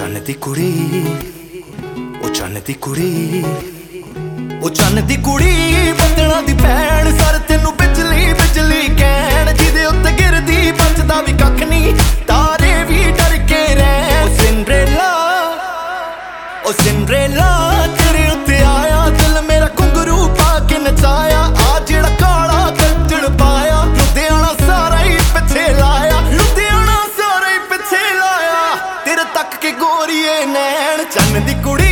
ਚੰਨ ਦੀ ਕੁੜੀ, ਉਹ ਚੰਨ ਦੀ ਕੁੜੀ, ਉਹ ਚੰਨ ਦੀ ਕੁੜੀ। ਬੱਦਲਾਂ ਦੀ ਭੈਣ ਸਰ ਤੈਨੂੰ ਬਿਜਲੀ ਬਿਜਲੀ ਕਹਿਣ, ਜਿਹਦੇ ਉੱਤੇ ਗਿਰਦੀ, ਬਚਦਾ ਵੀ ਕੱਖ ਨਹੀਂ ਤਾਰੇ ਵੀ ਡਰ ਕੇ ਰਹਿ ਉਹ ਸਿੰਡਰੇਲਾ ਉਹ ਸਿੰਡਰੇਲਾ ਗੋਰੀਏ ਨੈਣ ਚੰਨ ਦੀ ਕੁੜੀ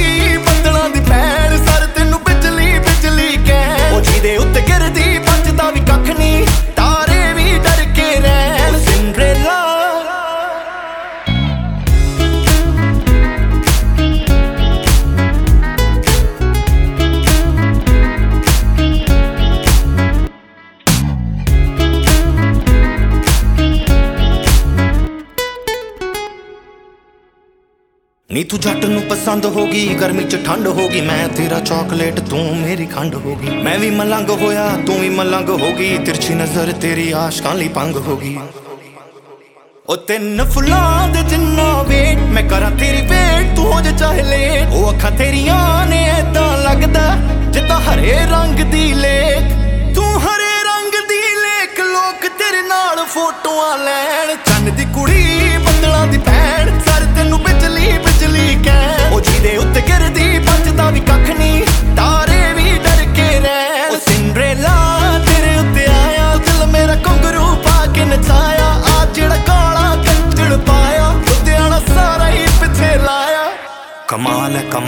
ਨੀ ਤੂੰ ਜੱਟ ਨੂੰ ਪਸੰਦ ਹੋ ਗਈ ਗਰਮੀ ਚ ਠੰਡ ਹੋ ਗਈ ਮੈਂ ਤੇਰਾ ਚਾਕਲੇਟ ਤੂੰ ਮੇਰੀ ਖੰਡ ਹੋ ਗਈ ਮੈਂ ਵੀ ਮਲੰਗ ਹੋਇਆ, ਤੂੰ ਵੀ ਮਲੰਗ ਹੋਗੀ, ਤਿਰਛੀ ਨਜ਼ਰ ਤੇਰੀ ਆਸ਼ਕਾਂ ਲਈ ਪੰਗ ਹੋਗੀ। ਉਹ ਤਿੰਨ ਫੁੱਲਾਂ ਦੇ ਜਿੰਨਾ ਵੇਟ, ਮੈਂ ਕਰਾਂ ਤੇਰੀ ਵੇਟ ਤੂੰ ਹੋ ਜਾ ਚਾਹੇ ਲੇਟ। ਉਹ ਅੱਖਾਂ ਤੇਰੀਆਂ ਨੇ ਏਦਾਂ ਲੱਗਦਾ, ਜਿੱਦਾਂ ਹਰੇ ਰੰਗ ਦੀ ਲੇਕ। ਤੂੰ ਹਰੇ ਰੰਗ ਦੀ ਲੇਕ, ਲੋਕ ਤੇਰੇ ਨਾਲ ਫੋਟੋਆਂ ਲੈਣ। ਚੰਨ ਦੀ ਕੁੜੀ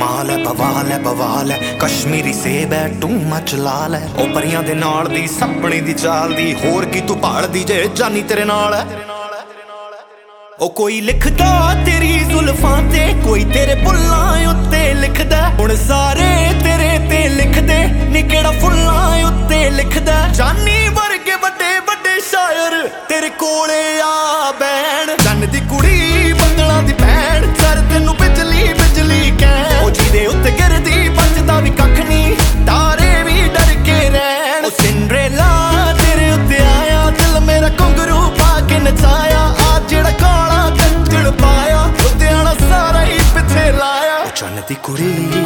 ਕਮਾਲ ਹੈ, ਬਵਾਲ ਹੈ ਬਵਾਲ ਹੈ। ਕਸ਼ਮੀਰੀ ਸੇਬ ਹੈ ਟੂ ਮਚ ਲਾਲ ਹੈ। ਉਹ ਪਰੀਆਂ ਦੇ ਨਾਲ ਦੀ, ਸੱਪਣੀ ਦੀ ਚਾਲ ਦੀ, ਹੋਰ ਕੀ ਤੂੰ ਭਾਲਦੀ ਜੇ ਜਾਨੀ ਤੇਰੇ ਨਾਲ ਹੈ। ਉਹ ਕੋਈ ਲਿਖਦਾ ਤੇਰੀ ਜ਼ੁਲਫਾਂ ਤੇ, ਕੋਈ ਤੇਰੇ ਬੁੱਲਾਂ ਉੱਤੇ ਲਿਖਦਾ ਹੁਣ ਸਾਰੇ ਤੇਰੇ ਤੇ ਲਿਖਦੇ ਨੀ ਕਿਹੜਾ ਫੁੱਲਾਂ ਉੱਤੇ ਲਿਖਦਾ ਜਾਨੀ ਵਰਗੇ ਵੱਡੇ ਵੱਡੇ ਸ਼ਾਇਰ ਤੇਰੇ ਕੋਲੇ ਆ। The kurili